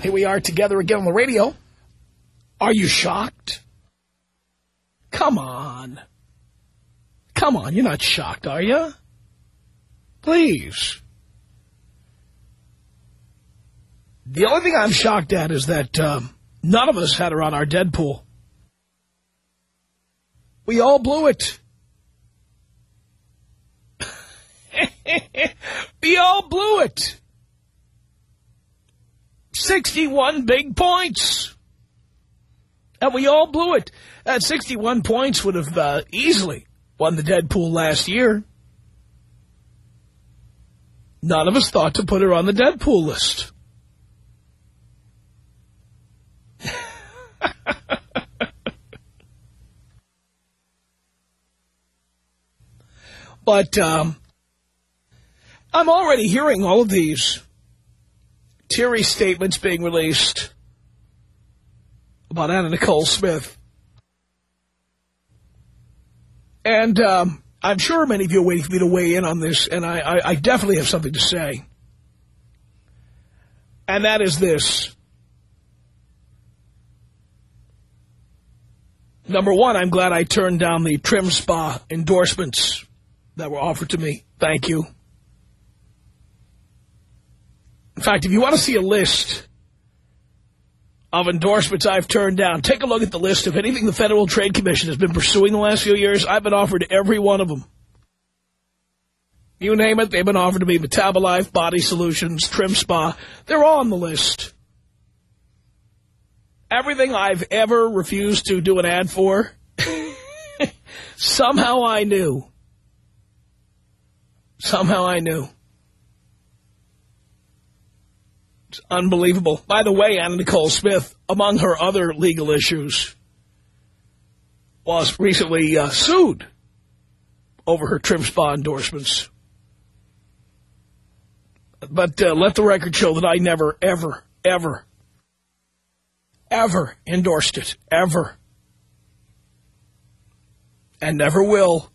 Here we are together again on the radio. Are you shocked? Come on. Come on, you're not shocked, are you? Please. The only thing I'm shocked at is that um, none of us had her on our Deadpool. We all blew it. we all blew it. 61 big points. And we all blew it. That 61 points would have uh, easily won the Deadpool last year. None of us thought to put her on the Deadpool list. but um, I'm already hearing all of these teary statements being released about Anna Nicole Smith. And um, I'm sure many of you are waiting for me to weigh in on this, and I, I, I definitely have something to say. And that is this. Number one, I'm glad I turned down the Trim Spa endorsements that were offered to me. Thank you. In fact, if you want to see a list of endorsements I've turned down, take a look at the list of anything the Federal Trade Commission has been pursuing the last few years. I've been offered every one of them. You name it, they've been offered to me. Metabolife, Body Solutions, Trim Spa. They're all on the list. Everything I've ever refused to do an ad for, somehow I knew. Somehow I knew. It's unbelievable. By the way, Anna Nicole Smith, among her other legal issues, was recently uh, sued over her trim spa endorsements. But uh, let the record show that I never, ever, ever, ever endorsed it. Ever. And never will.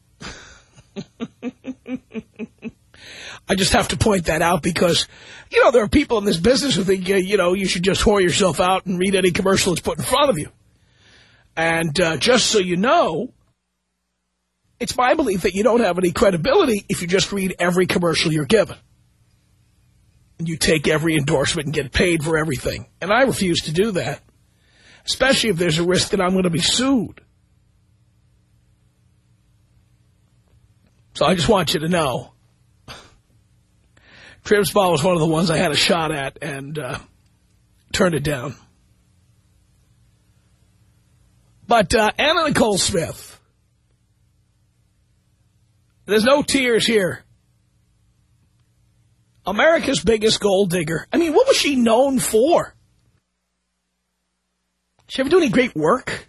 I just have to point that out because, you know, there are people in this business who think, you know, you should just whore yourself out and read any commercial that's put in front of you. And uh, just so you know, it's my belief that you don't have any credibility if you just read every commercial you're given. And you take every endorsement and get paid for everything. And I refuse to do that, especially if there's a risk that I'm going to be sued. So I just want you to know. Trim Spa was one of the ones I had a shot at and uh, turned it down. But uh, Anna Nicole Smith, there's no tears here. America's biggest gold digger. I mean, what was she known for? She ever do any great work?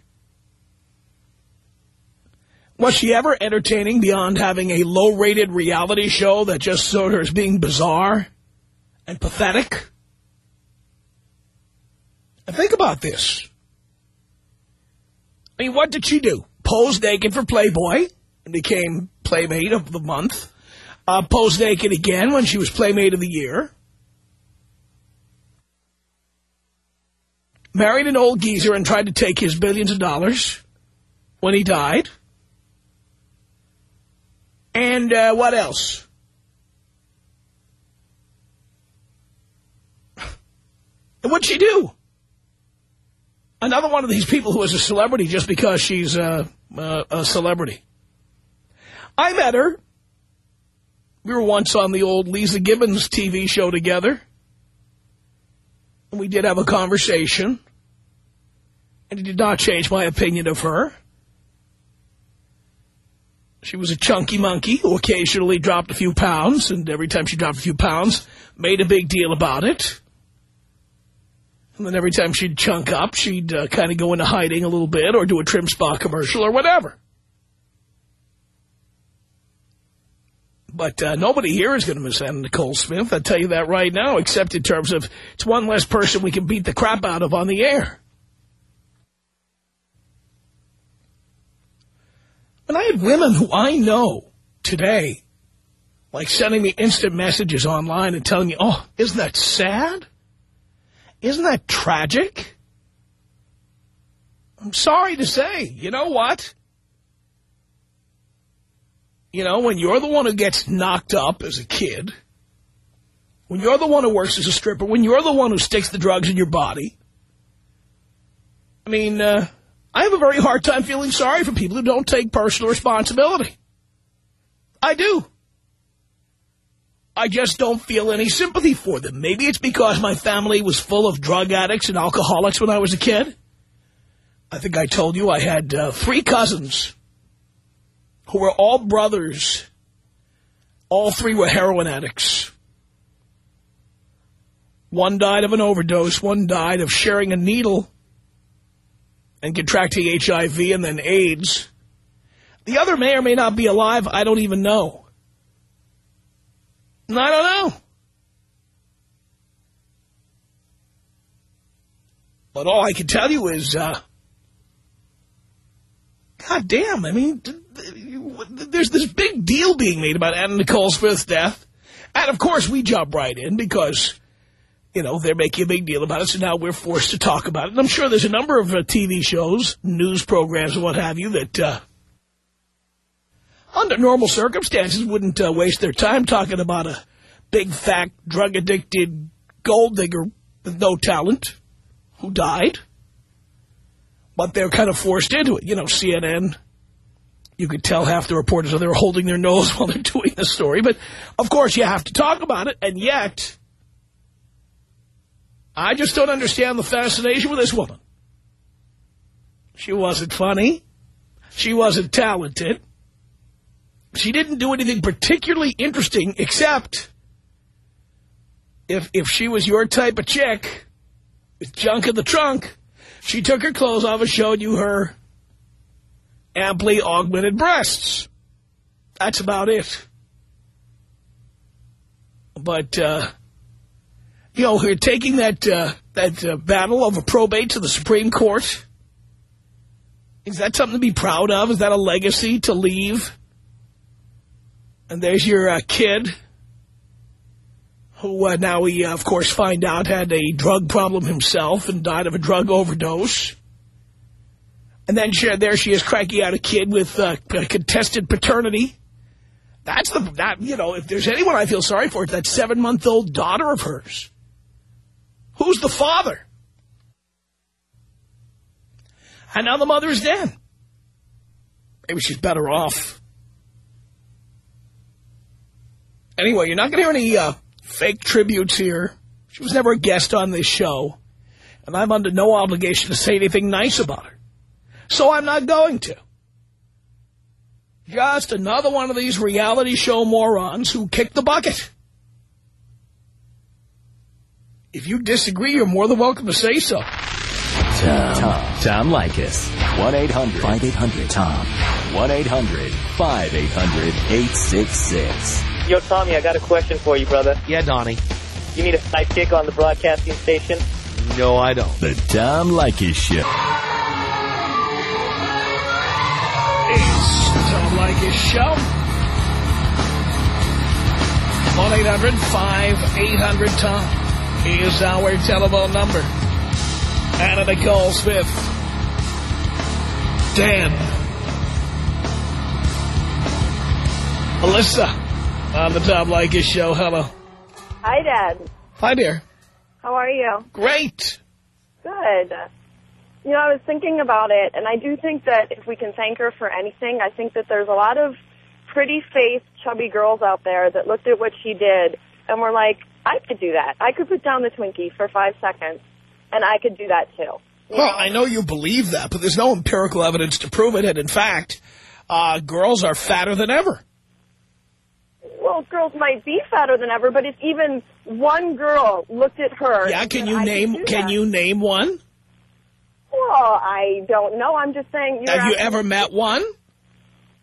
Was she ever entertaining beyond having a low-rated reality show that just showed her as being bizarre and pathetic? And think about this. I mean, what did she do? Pose naked for Playboy and became Playmate of the Month. Uh, posed naked again when she was Playmate of the Year. Married an old geezer and tried to take his billions of dollars when he died. And uh, what else? And what'd she do? Another one of these people who is a celebrity just because she's a, a, a celebrity. I met her. We were once on the old Leeza Gibbons TV show together. And we did have a conversation. And it did not change my opinion of her. She was a chunky monkey who occasionally dropped a few pounds, and every time she dropped a few pounds, made a big deal about it. And then every time she'd chunk up, she'd uh, kind of go into hiding a little bit or do a trim spa commercial or whatever. But uh, nobody here is going to miss Anna Nicole Smith, I'll tell you that right now, except in terms of it's one less person we can beat the crap out of on the air. And I had women who I know today, like sending me instant messages online and telling me, oh, isn't that sad? Isn't that tragic? I'm sorry to say, you know what? You know, when you're the one who gets knocked up as a kid, when you're the one who works as a stripper, when you're the one who sticks the drugs in your body, I mean, uh, I have a very hard time feeling sorry for people who don't take personal responsibility. I do. I just don't feel any sympathy for them. Maybe it's because my family was full of drug addicts and alcoholics when I was a kid. I think I told you I had uh, three cousins who were all brothers. All three were heroin addicts. One died of an overdose. One died of sharing a needle and contracting HIV and then AIDS. The other may or may not be alive. I don't even know. I don't know. But all I can tell you is, uh, God damn, I mean, there's this big deal being made about Anna Nicole Smith's death. And, of course, we jump right in because you know, they're making a big deal about it, so now we're forced to talk about it. And I'm sure there's a number of uh, TV shows, news programs, and what have you, that uh, under normal circumstances wouldn't uh, waste their time talking about a big, fat, drug-addicted gold digger with no talent who died. But they're kind of forced into it. You know, CNN, you could tell half the reporters are they were holding their nose while they're doing the story. But, of course, you have to talk about it, and yet I just don't understand the fascination with this woman. She wasn't funny. She wasn't talented. She didn't do anything particularly interesting except if if she was your type of chick with junk in the trunk, she took her clothes off and showed you her amply augmented breasts. That's about it. But, uh, you know, are taking that uh, that uh, battle over probate to the Supreme Court. Is that something to be proud of? Is that a legacy to leave? And there's your uh, kid, who uh, now we, of course, find out had a drug problem himself and died of a drug overdose. And then she, there she is cranking out a kid with uh, contested paternity. That's the, that, you know, if there's anyone I feel sorry for, it's that seven-month-old daughter of hers. Who's the father? And now the mother is dead. Maybe she's better off. Anyway, you're not going to hear any uh, fake tributes here. She was never a guest on this show. And I'm under no obligation to say anything nice about her. So I'm not going to. Just another one of these reality show morons who kicked the bucket. If you disagree, you're more than welcome to say so. Tom. Tom. Tom Leykis. 1-800-5800-TOM. 1-800-5800-866. Yo, Tommy, I got a question for you, brother. Yeah, Donnie. You need a sidekick on the broadcasting station? No, I don't. The Tom Leykis Show. It's Tom Leykis Show. 1-800-5800-TOM is our telephone number. Anna Nicole Smith. Dan. Alyssa on the Tom Leykis show. Hello. Hi, Dad. Hi, dear. How are you? Great. Good. You know, I was thinking about it, and I do think that if we can thank her for anything, I think that there's a lot of pretty faced, chubby girls out there that looked at what she did and we're like, I could do that. I could put down the Twinkie for five seconds, and I could do that too. Well, I know you believe that, but there's no empirical evidence to prove it. And in fact, uh, girls are fatter than ever. Well, girls might be fatter than ever, but if even one girl looked at her... Yeah, can you I name can that. you name one? Well, I don't know. I'm just saying... Have you ever met one?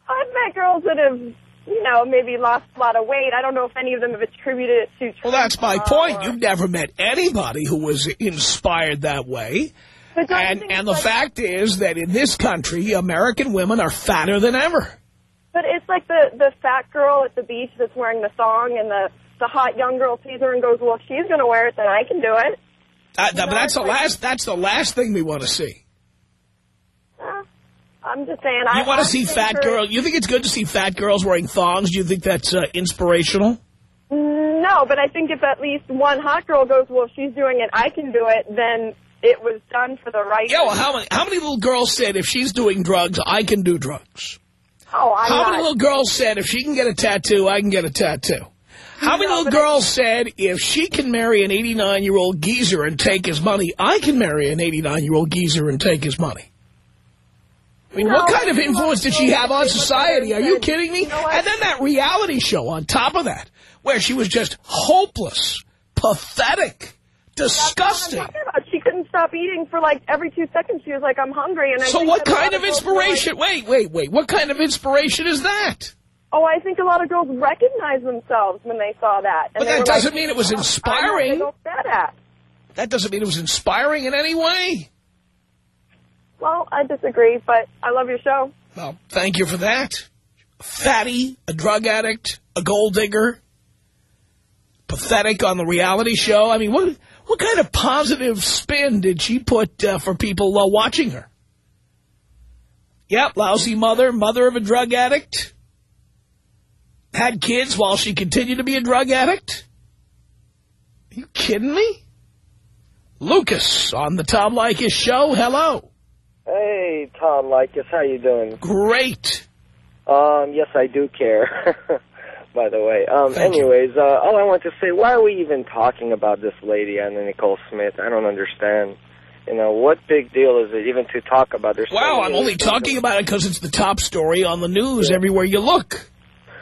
I've met girls that have, you know, maybe lost a lot of weight. I don't know if any of them have attributed it to... Well, that's my point. You've never met anybody who was inspired that way. And and the like- fact is that in this country, American women are fatter than ever. But it's like the the fat girl at the beach that's wearing the thong, and the the hot young girl sees her and goes, "Well, if she's going to wear it, then I can do it." Uh, but know, that's the like- last. That's the last thing we want to see. Eh, I'm just saying. I You want I to see fat girls? You think it's good to see fat girls wearing thongs? Do you think that's uh, inspirational? No, but I think if at least one hot girl goes, "Well, if she's doing it, I can do it," then it was done for the right. Yeah. Well, how many how many little girls said if she's doing drugs, I can do drugs? Oh, I'm How not. many little girls said if she can get a tattoo, I can get a tattoo? How many No, little girls said if she can marry an 89-year-old geezer and take his money, I can marry an 89-year-old geezer and take his money? I mean, No, what kind of influence did she have on society? Are you kidding me? you know? And then that reality show on top of that, where she was just hopeless, pathetic, disgusting. That's what I'm talking about. She couldn't stop eating for like every two seconds. She was like, "I'm hungry," and I So what that kind of were like- inspiration? Wait, wait, wait. What kind of inspiration is that? Oh, I think a lot of girls recognized themselves when they saw that. But that doesn't like, mean it was "Oh, inspiring." I'm not fat at. That doesn't mean it was inspiring in any way. Well, I disagree, but I love your show. Well, thank you for that. Fatty, a drug addict, a gold digger, pathetic on the reality show. I mean, what what kind of positive spin did she put uh, for people uh, watching her? Yep, lousy mother, mother of a drug addict. Had kids while she continued to be a drug addict? Are you kidding me? Lucas on the Tom Leykis show. Hello. Hey, Tom Leykis, how you doing? Great. Um, yes, I do care. By the way, um, Thank anyways, uh, all I want to say, why are we even talking about this lady, Anna Nicole Smith? I don't understand. You know, what big deal is it even to talk about? There's so Wow, I'm only talking about it because it's the top story on the news everywhere you look.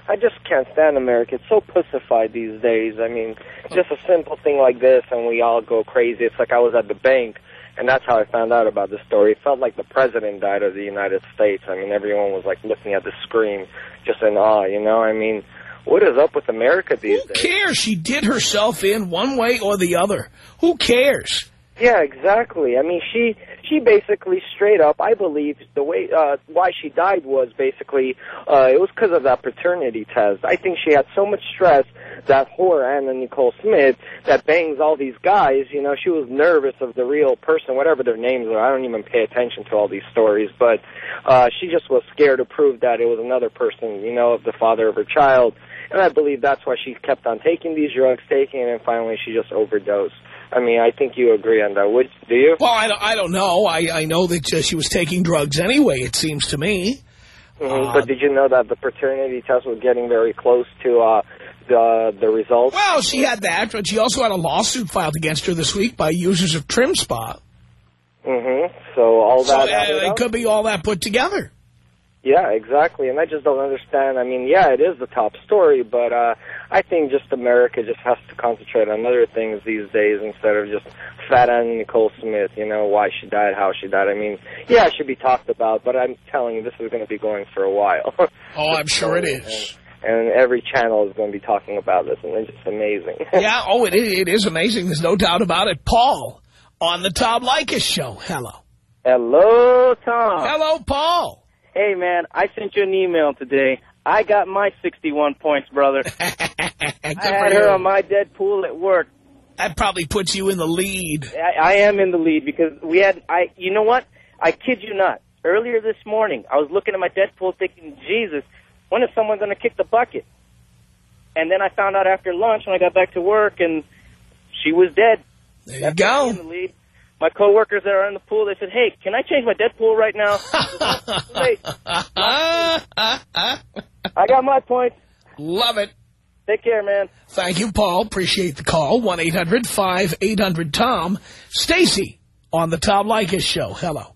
I just can't stand America. It's so pussified these days. I mean, just a simple thing like this, and we all go crazy. It's like I was at the bank, and that's how I found out about the story. It felt like the president died of the United States. I mean, everyone was like looking at the screen, just in awe. You know, I mean, what is up with America these Who days? cares? She did herself in one way or the other. Who cares? Yeah, exactly. I mean, she she basically straight up, I believe, the way uh, why she died was basically uh, it was because of that paternity test. I think she had so much stress that whore Anna Nicole Smith that bangs all these guys. You know, she was nervous of the real person, whatever their names are. I don't even pay attention to all these stories, but uh, she just was scared to prove that it was another person. You know, of the father of her child. And I believe that's why she kept on taking these drugs, taking it, and finally she just overdosed. I mean, I think you agree on that. Would do you? Well, I don't, I don't know. I, I know that uh, she was taking drugs anyway, it seems to me. Mhm. Uh, but did you know that the paternity test was getting very close to uh, the the results? Well, she had that, but she also had a lawsuit filed against her this week by users of Trim Spa. Mm-hmm. So all So that. uh, it could be all that put together. Yeah, exactly. And I just don't understand. I mean, yeah, it is the top story, but uh, I think just America just has to concentrate on other things these days instead of just fat Anna Nicole Smith. You know why she died, how she died. I mean, yeah, it should be talked about, but I'm telling you, this is going to be going for a while. Oh, I'm sure it is. And every channel is going to be talking about this, and it's just amazing. yeah, oh, it, is- it is amazing. There's no doubt about it. Paul on the Tom Leykis show. Hello. Hello, Tom. Hello, Paul. Hey, man, I sent you an email today. I got my 61 points, brother. I for had her you. on my Deadpool at work. That probably puts you in the lead. I, I am in the lead because we had, I, you know what? I kid you not. Earlier this morning, I was looking at my Deadpool thinking, Jesus, when is someone going to kick the bucket? And then I found out after lunch when I got back to work and she was dead. There you That's me in the go. lead. my coworkers that are in the pool, they said, "Hey, can I change my Deadpool right now?" I got my point. Love it. Take care, man. Thank you, Paul. Appreciate the call. 1-800-5800-TOM. Stacy on the Tom Leykis Show. Hello.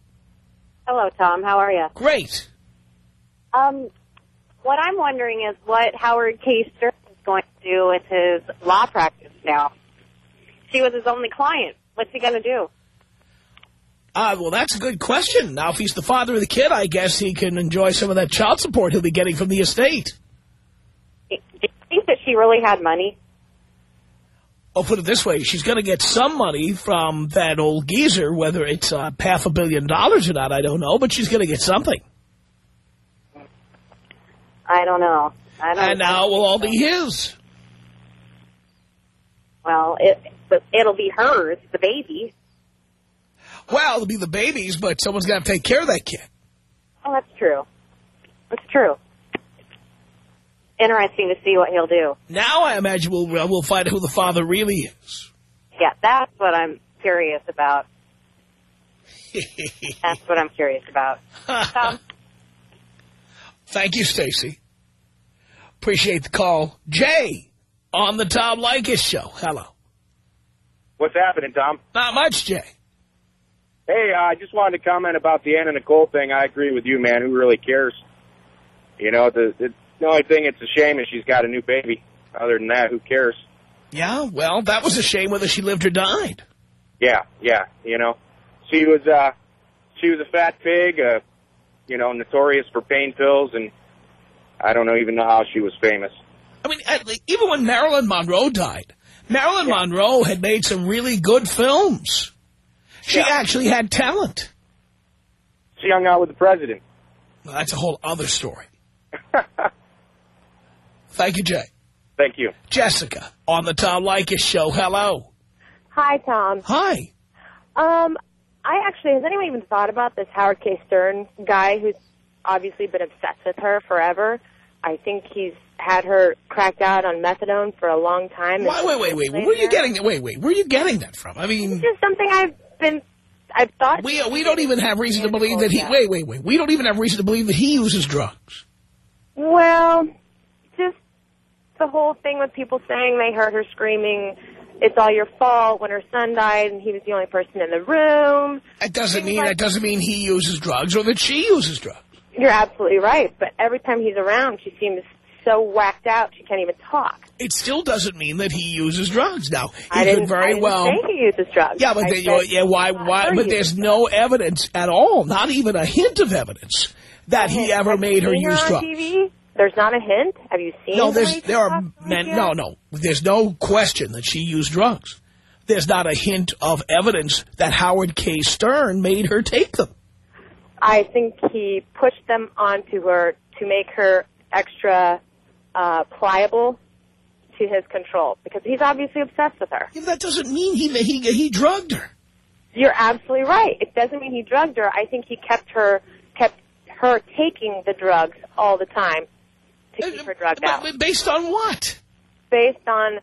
Hello, Tom. How are you? Great. Um, what I'm wondering is what Howard K. Stern is going to do with his law practice now. She was his only client. What's he going to do? Uh, well, that's a good question. Now, if he's the father of the kid, I guess he can enjoy some of that child support he'll be getting from the estate. Do you think that she really had money? I'll put it this way. She's going to get some money from that old geezer, whether it's uh, half a billion dollars or not, I don't know, but she's going to get something. I don't know. I don't And now it will all be his. Well, it, but it'll be hers, the baby. Well, it'll be the babies, but someone's got to take care of that kid. Oh, that's true. That's true. Interesting to see what he'll do. Now I imagine we'll, we'll find out who the father really is. Yeah, that's what I'm curious about. That's what I'm curious about. Tom? Thank you, Stacy. Appreciate the call. Jay on the Tom Leykis Show. Hello. What's happening, Tom? Not much, Jay. Hey, uh, I just wanted to comment about the Anna Nicole thing. I agree with you, man. Who really cares? You know, the, the the only thing it's a shame is she's got a new baby. Other than that, who cares? Yeah, well, that was a shame whether she lived or died. Yeah, yeah. You know, she was uh, she was a fat pig. Uh, you know, notorious for pain pills, and I don't know even know how she was famous. I mean, even when Marilyn Monroe died, Marilyn Monroe had made some really good films. She Yeah. actually had talent. She hung out with the president. Well, that's a whole other story. Thank you, Jay. Thank you. Jessica on the Tom Leykis Show. Hello. Hi, Tom. Hi. Um, I actually, has anyone even thought about this Howard K. Stern guy who's obviously been obsessed with her forever? I think he's had her cracked out on methadone for a long time. Wait, wait, wait, wait. Where are you getting that? Wait, wait. Where are you getting that from? I mean, It's just something I've been, I've thought. we we don't even have reason to believe that he. Wait, wait, wait. We don't even have reason to believe that he uses drugs. Well, just the whole thing with people saying they heard her screaming, it's all your fault when her son died and he was the only person in the room. That doesn't mean that doesn't mean he uses drugs or that she uses drugs. You're absolutely right, but every time he's around, she seems so whacked out she can't even talk. It still doesn't mean that he uses drugs. Now I he didn't, could very I didn't well. say he uses drugs. Yeah, but then, said yeah, why? Why? But there's no evidence at all, not even a hint of evidence that he ever made her use drugs. TV? There's not a hint. Have you seen? No, there's there are men. No, no. There's no question that she used drugs. There's not a hint of evidence that Howard K. Stern made her take them. I think he pushed them onto her to make her extra uh, pliable to his control because he's obviously obsessed with her. Yeah, that doesn't mean he he he drugged her. You're absolutely right. It doesn't mean he drugged her. I think he kept her kept her taking the drugs all the time to uh, keep her drugged out. based on what? Based on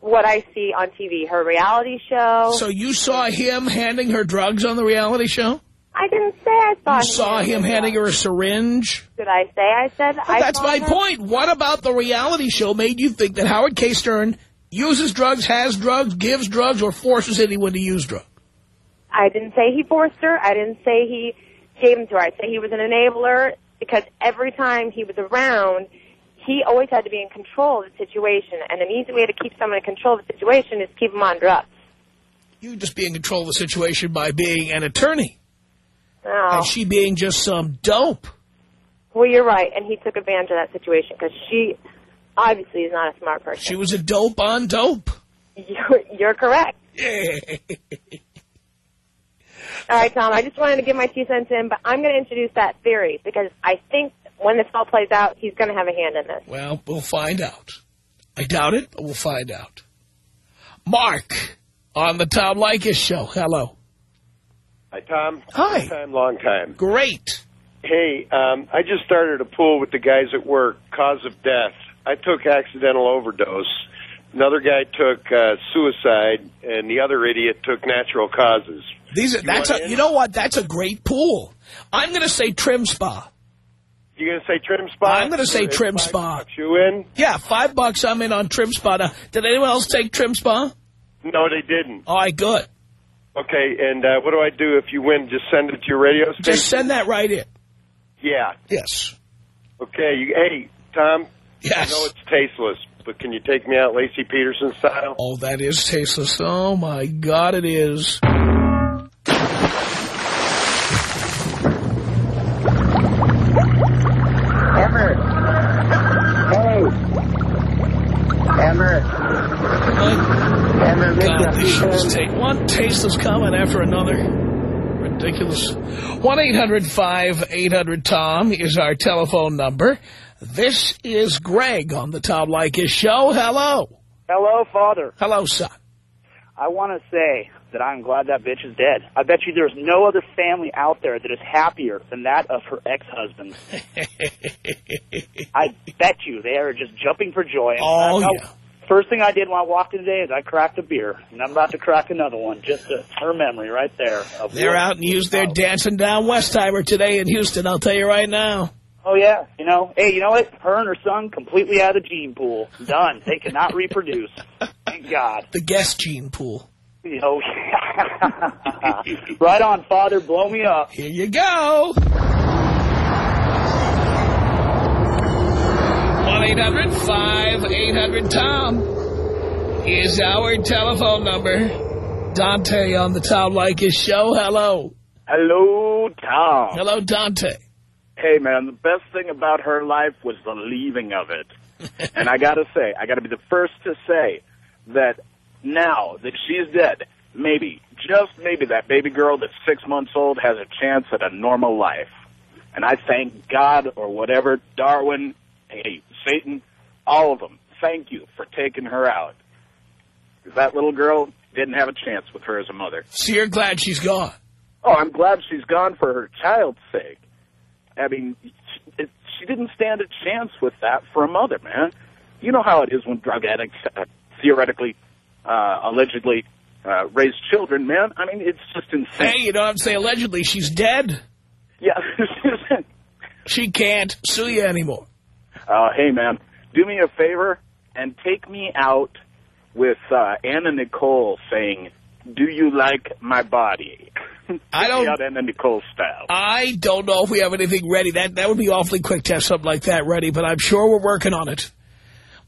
what I see on TV, her reality show. So you saw him handing her drugs on the reality show? I didn't say I saw You him. saw him handing her a syringe? Did I say I said I that's my point. What about the reality show made you think that Howard K. Stern uses drugs, has drugs, gives drugs, or forces anyone to use drugs? I didn't say he forced her. I didn't say he gave them to her. I said he was an enabler because every time he was around, he always had to be in control of the situation. And an easy way to keep someone in control of the situation is keep them on drugs. You just be in control of the situation by being an attorney. Oh. And she being just some dope. Well, you're right, and he took advantage of that situation because she obviously is not a smart person. She was a dope on dope. You're, you're correct. Yeah. All right, Tom, I just wanted to give my two cents in, but I'm going to introduce that theory because I think when this all plays out, he's going to have a hand in this. Well, we'll find out. I doubt it, but we'll find out. Mark on the Tom Leykis show. Hello. Hi, Tom. Hi. Long time, long time. Great. Hey, um, I just started a pool with the guys at work. Cause of death. I took accidental overdose. another guy took uh, suicide, and the other idiot took natural causes. These are, You that's a, in? you know what? That's a great pool. I'm going to say trim spa. You're gonna say trim spa? I'm gonna say If trim spa. You in? Yeah, five bucks. I'm in on trim spa. Now, did anyone else take trim spa? No, they didn't. All right, good. Okay, and uh, what do I do if you win? Just send it to your radio station. Just send that right in. Yeah. Yes. Okay. You, hey, Tom. Yes. I know it's tasteless, but can you take me out Laci Peterson style? Oh, that is tasteless. Oh, my God, it is. Make God, a this show is few take one tasteless comment after another. Ridiculous. 1-800-5800-TOM is our telephone number. This is Greg on the Tom Leykis show. Hello. Hello, Father. Hello, son. I want to say that I'm glad that bitch is dead. I bet you there's no other family out there that is happier than that of her ex-husband. I bet you they are just jumping for joy. Oh, yeah. First thing I did when I walked in today is I cracked a beer, and I'm about to crack another one. Just a, her memory right there. Of They're out and used their dancing down Westheimer today in Houston, I'll tell you right now. Oh yeah, you know. Hey, you know what? Her and her son completely out of the gene pool. Done. They cannot reproduce. Thank God. The guest gene pool. Oh, yeah. right on, Father. Blow me up. Here you go. 1-800-5800-TOM is our telephone number. Dante on the Tom Leykis show. Hello. Hello, Tom. Hello, Dante. Hey, man, the best thing about her life was the leaving of it. and I got to say, I got to be the first to say that now that she's dead, maybe, just maybe that baby girl that's six months old has a chance at a normal life. And I thank God or whatever, Darwin, hey, Satan, all of them, thank you for taking her out. 'Cause that little girl didn't have a chance with her as a mother. So you're glad she's gone. Oh, I'm glad she's gone for her child's sake. I mean, it, she didn't stand a chance with that for a mother, man. You know how it is when drug addicts uh, theoretically, uh, allegedly uh, raise children, man. I mean, it's just insane. Hey, you know what I'm saying? Allegedly, she's dead. Yeah. she can't sue you anymore. Uh, hey, man, do me a favor and take me out with uh, Anna Nicole saying, "Do you like my body?" I don't. out Anna Nicole style. I don't know if we have anything ready. That that would be awfully quick to have something like that ready, but I'm sure we're working on it.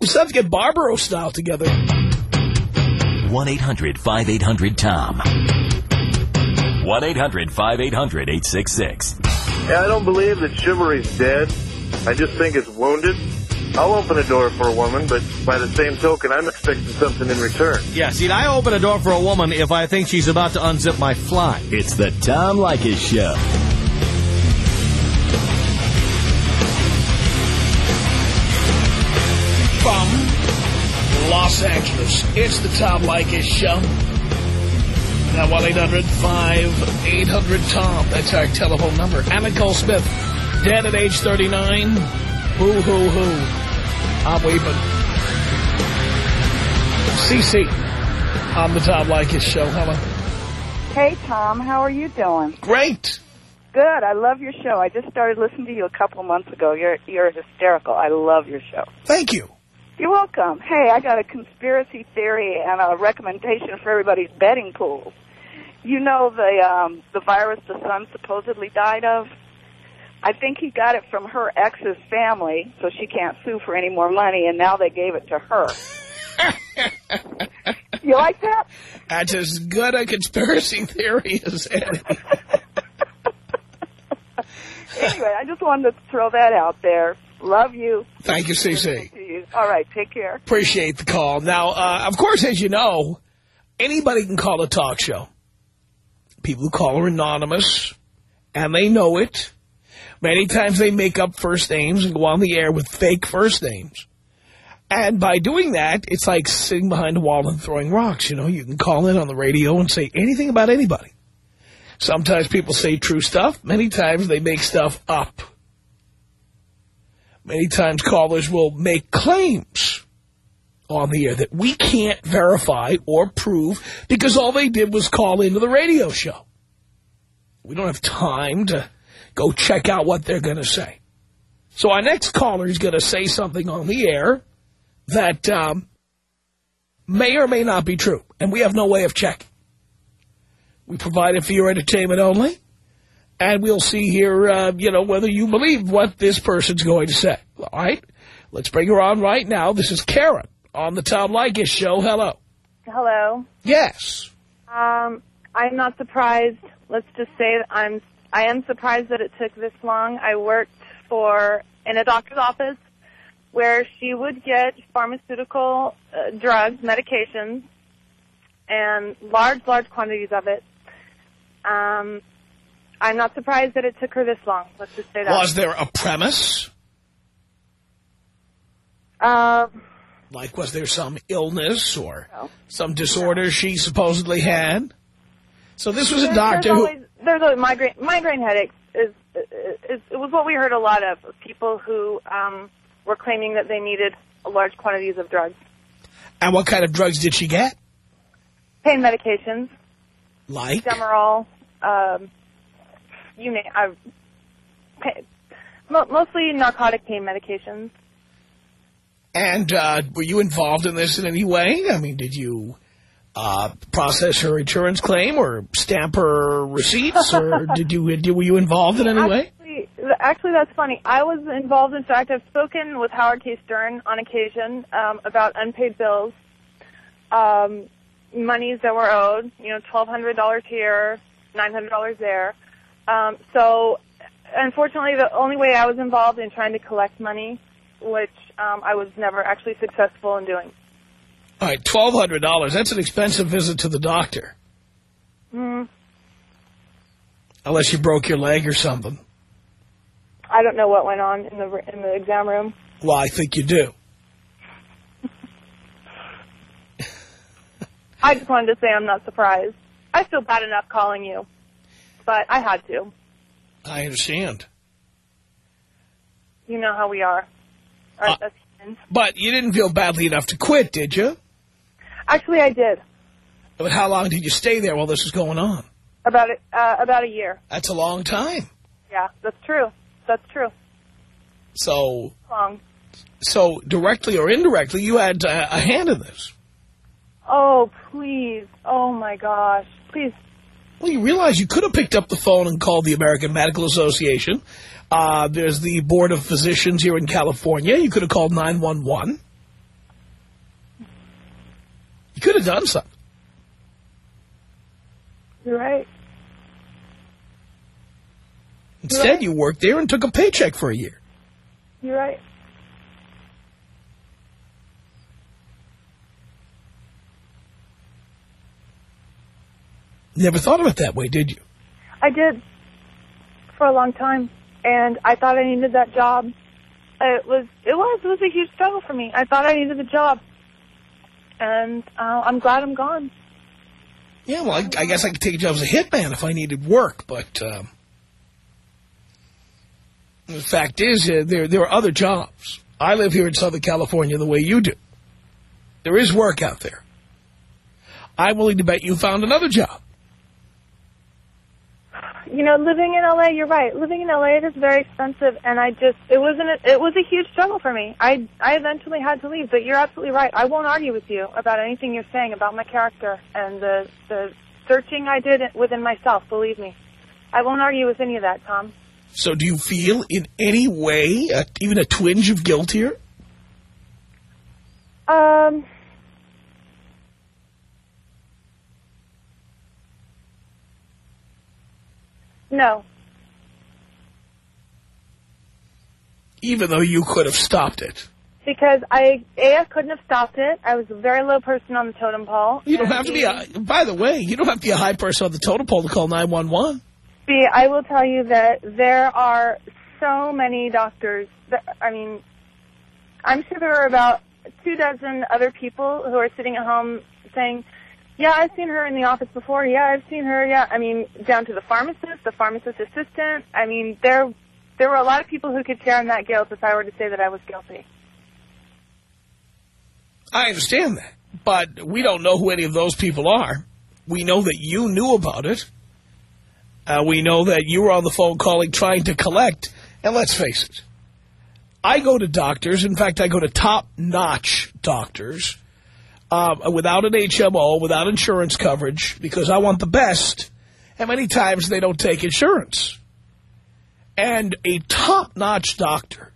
We still have to get Barbaro style together. 1-800-5800-TOM. 1-800-5800-866. Yeah, I don't believe that chivalry's dead. I just think it's wounded. I'll open a door for a woman, but by the same token, I'm expecting something in return. Yeah, see, I open a door for a woman if I think she's about to unzip my fly. It's the Tom Leykis Show. From Los Angeles, it's the Tom Leykis Show. Now, 1-800-5800-TOM. That's our telephone number. Anna Cole Smith, dead at age 39. Boo hoo hoo. I'm weeping. CC on the Tom Leykis Show. Hello. Hey, Tom. How are you doing? Great. Good. I love your show. I just started listening to you a couple months ago. You're you're hysterical. I love your show. Thank you. You're welcome. Hey, I got a conspiracy theory and a recommendation for everybody's betting pools. You know the um, the virus the son supposedly died of? I think he got it from her ex's family, so she can't sue for any more money, and now they gave it to her. you like that? That's as good a conspiracy theory as any. Anyway, I just wanted to throw that out there. Love you. Thank you, CC. You. All right, take care. Appreciate the call. Now, uh, of course, as you know, anybody can call a talk show. People who call are anonymous, and they know it. Many times they make up first names and go on the air with fake first names. And by doing that, it's like sitting behind a wall and throwing rocks. You know, you can call in on the radio and say anything about anybody. Sometimes people say true stuff. Many times they make stuff up. Many times callers will make claims on the air that we can't verify or prove because all they did was call into the radio show. We don't have time to go check out what they're going to say. So our next caller is going to say something on the air that um, may or may not be true, and we have no way of checking. We provide it for your entertainment only, and we'll see here, uh, you know, whether you believe what this person's going to say. All right? Let's bring her on right now. This is Karen on the Tom Leykis show. Hello. Hello. Yes. Um, I'm not surprised. Let's just say that I'm. I am surprised that it took this long. I worked for in a doctor's office where she would get pharmaceutical uh, drugs, medications, and large, large quantities of it. Um, I'm not surprised that it took her this long. Let's just say that. Was there a premise? Um, Like, was there some illness or some disorder she supposedly had? So this was a doctor who... there's a migraine. Migraine headaches is, is it was what we heard a lot of people who um, were claiming that they needed large quantities of drugs, And what kind of drugs did she get? pain medications, Like? Demerol, um, you name. I, pa- mo- mostly narcotic pain medications. And uh, were you involved in this in any way? I mean, did you uh, process her insurance claim or stamp her receipts? or did you, did, were you involved in any way? Actually, actually, that's funny. I was involved. In fact, I've spoken with Howard K. Stern on occasion um, about unpaid bills, um, monies that were owed. You know, twelve hundred dollars here, nine hundred dollars there. Um, so, unfortunately, the only way I was involved in trying to collect money, which um, I was never actually successful in doing. All right, $1,200. That's an expensive visit to the doctor. Mm, Unless you broke your leg or something. I don't know what went on in the in the exam room. Well, I think you do. I just wanted to say I'm not surprised. I feel bad enough calling you, but I had to. I understand. You know how we are. That's. But you didn't feel badly enough to quit, did you? Actually, I did. But how long did you stay there while this was going on? About a, uh, about a year. That's a long time. Yeah, that's true. That's true. So, Long. so directly or indirectly, you had uh, a hand in this. Oh, please. Oh, my gosh. Please. Well, you realize you could have picked up the phone and called the American Medical Association. Uh, there's the Board of Physicians here in California. You could have called 911. You could have done something. You're right. Instead, you worked there and took a paycheck for a year. You're right. You never thought of it that way, did you? I did. For a long time. And I thought I needed that job. It was, it was, it was a huge struggle for me. I thought I needed the job. And uh, I'm glad I'm gone. Yeah, well, I, I guess I could take a job as a hitman if I needed work, but um, the fact is, uh, there there are other jobs. I live here in Southern California the way you do. There is work out there. I'm willing to bet you found another job. You know, living in LA, you're right. Living in LA it is very expensive, and I just it wasn't a, it was a huge struggle for me. I I eventually had to leave, but you're absolutely right. I won't argue with you about anything you're saying about my character and the the searching I did within myself. Believe me, I won't argue with any of that, Tom. So do you feel in any way, uh, even a twinge of guilt here? Um. No. Even though you could have stopped it. Because I, A, I couldn't have stopped it. I was a very low person on the totem pole. You don't have to be a, by the way, you don't have to be a high person on the totem pole to call 911. B, I will tell you that there are so many doctors. That, I mean, I'm sure there are about two dozen other people who are sitting at home saying, yeah, I've seen her in the office before. Yeah, I've seen her. Yeah, I mean, down to the pharmacist, the pharmacist assistant. I mean, there, there were a lot of people who could share in that guilt if I were to say that I was guilty. I understand that. But we don't know who any of those people are. We know that you knew about it. Uh, we know that you were on the phone calling trying to collect. And let's face it, I go to doctors. In fact, I go to top-notch doctors uh, without an HMO, without insurance coverage, because I want the best. And many times they don't take insurance. And a top-notch doctor,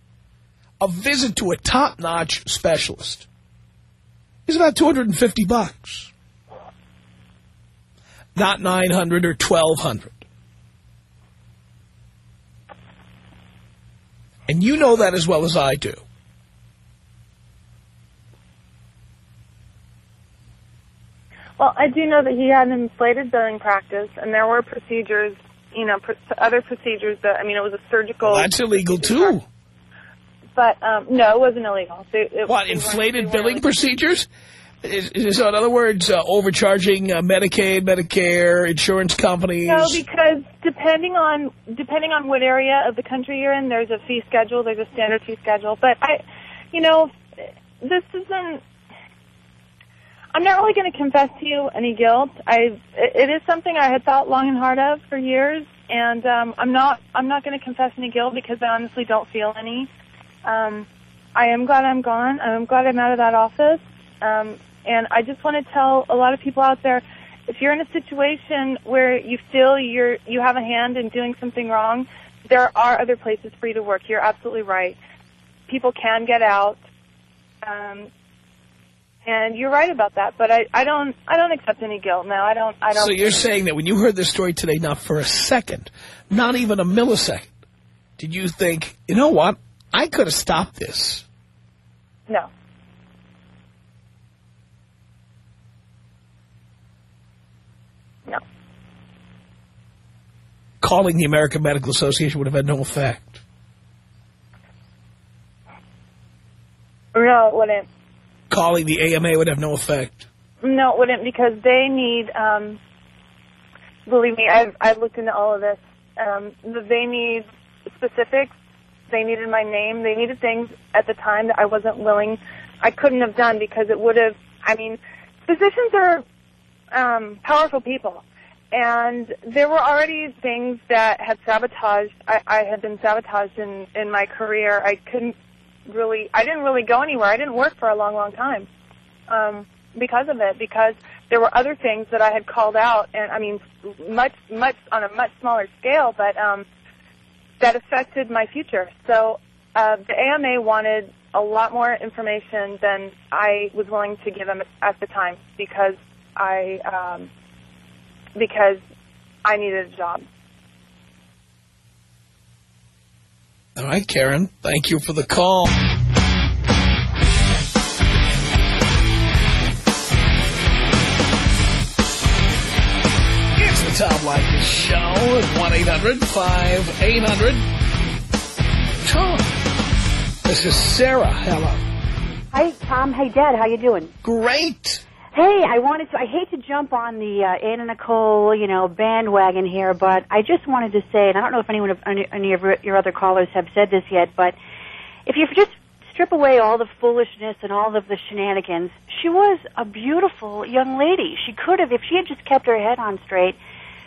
a visit to a top-notch specialist, is about 250 bucks. Not 900 or 1200. And you know that as well as I do. Well, I do know that he had an inflated billing practice, and there were procedures, you know, pr other procedures that, I mean, it was a surgical... Well, that's illegal, too. But, um, no, it wasn't illegal. So it, What, inflated billing procedures? Is, is, so in other words, uh, overcharging uh, Medicaid, Medicare, insurance companies? No, because depending on depending on what area of the country you're in, there's a fee schedule. There's a standard fee schedule. But I, you know, this isn't. I'm not really going to confess to you any guilt. I it, is something I had thought long and hard of for years, and um, I'm not I'm not going to confess any guilt because I honestly don't feel any. Um, I am glad I'm gone. I'm glad I'm out of that office. Um, and I just want to tell a lot of people out there, if you're in a situation where you feel you're you have a hand in doing something wrong, there are other places for you to work. You're absolutely right. People can get out, um, and you're right about that. But I, I don't I don't accept any guilt now. I don't I don't. So you're saying that when you heard this story today, not for a second, not even a millisecond, did you think, you know what, I could have stopped this? no. No. Calling the American Medical Association would have had no effect. No, it wouldn't. Calling the AMA would have no effect. No, it wouldn't because they need. Um, believe me, I've I've looked into all of this. Um, they need specifics. They needed my name. They needed things at the time that I wasn't willing. I couldn't have done because it would have. I mean, physicians are um, powerful people, and there were already things that had sabotaged. I, I had been sabotaged in in my career. I couldn't really. I didn't really go anywhere. I didn't work for a long, long time. Um, because of it because there were other things that I had called out and I mean much much on a much smaller scale but um that affected my future. So uh the AMA wanted a lot more information than I was willing to give them at the time because I um because I needed a job. All right, Karen, thank you for the call. It's the Tom Leykis Show at 1-800-5800-TOM. This is Sarah. Hello. Hi, Tom. Hey, Dad. How you doing? Great. Hey, I wanted to. I hate to jump on the uh, Anna Nicole, you know, bandwagon here, but I just wanted to say, and I don't know if anyone, of, any, any of your other callers have said this yet, but if you just strip away all the foolishness and all of the shenanigans, she was a beautiful young lady. She could have, if she had just kept her head on straight,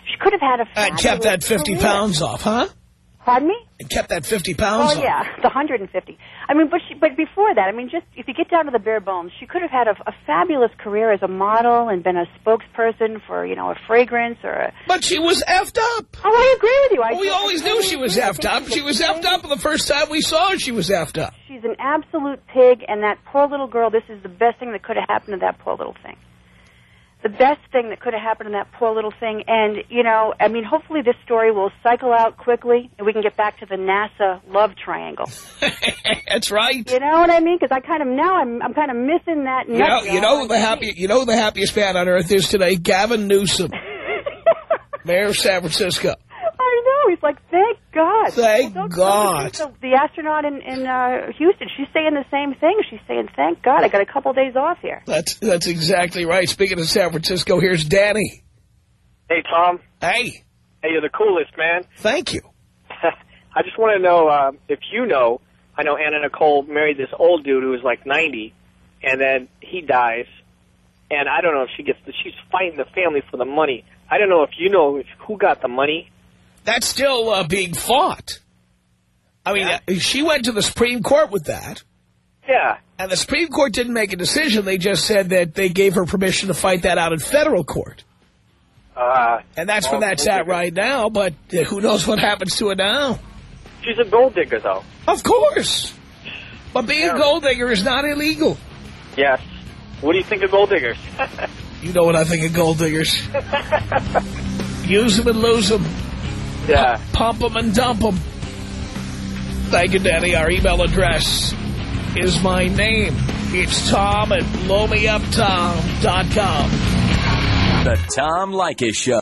she could have had a. And kept that 50 career. pounds off, huh? Pardon me? And kept that 50 pounds Oh off. yeah, the 150. I mean, but she, but before that, I mean, just if you get down to the bare bones, she could have had a, a fabulous career as a model and been a spokesperson for you know a fragrance or a. But she was effed up. Oh, I agree with you. I Well, we I always knew she was effed up. She was effed up the first time we saw her. She was effed up. She's an absolute pig, and that poor little girl. This is the best thing that could have happened to that poor little thing. The best thing that could have happened to that poor little thing. And, you know, I mean, hopefully this story will cycle out quickly and we can get back to the NASA love triangle. That's right. You know what I mean? Because I kind of, now I'm, I'm kind of missing that You know, you know the happy, you know the happiest man on earth is today, Gavin Newsom, mayor of San Francisco. I know. He's like, thank God. Thank Well, God. the, the astronaut in, in uh, Houston, she's saying the same thing. She's saying, thank God, I got a couple days off here. That's that's exactly right. Speaking of San Francisco, here's Danny. Hey, Tom. Hey. Hey, you're the coolest, man. Thank you. I just want to know uh, if you know. I know Anna Nicole married this old dude who was like 90, and then he dies, and I don't know if she gets the, she's fighting the family for the money. I don't know if you know if, who got the money. That's still uh, being fought. I mean, uh, she went to the Supreme Court with that. Yeah. And the Supreme Court didn't make a decision. They just said that they gave her permission to fight that out in federal court. Uh, And that's where that's at digger. right now, but uh, who knows what happens to it now. She's a gold digger, though. Of course. But being a gold digger is not illegal. Yes. What do you think of gold diggers? You know what I think of gold diggers. Use them and lose them. Yeah. Pump them and dump them. Thank you, Danny. Our email address is my name. It's Tom at blowmeuptom.com. The Tom Leykis Show.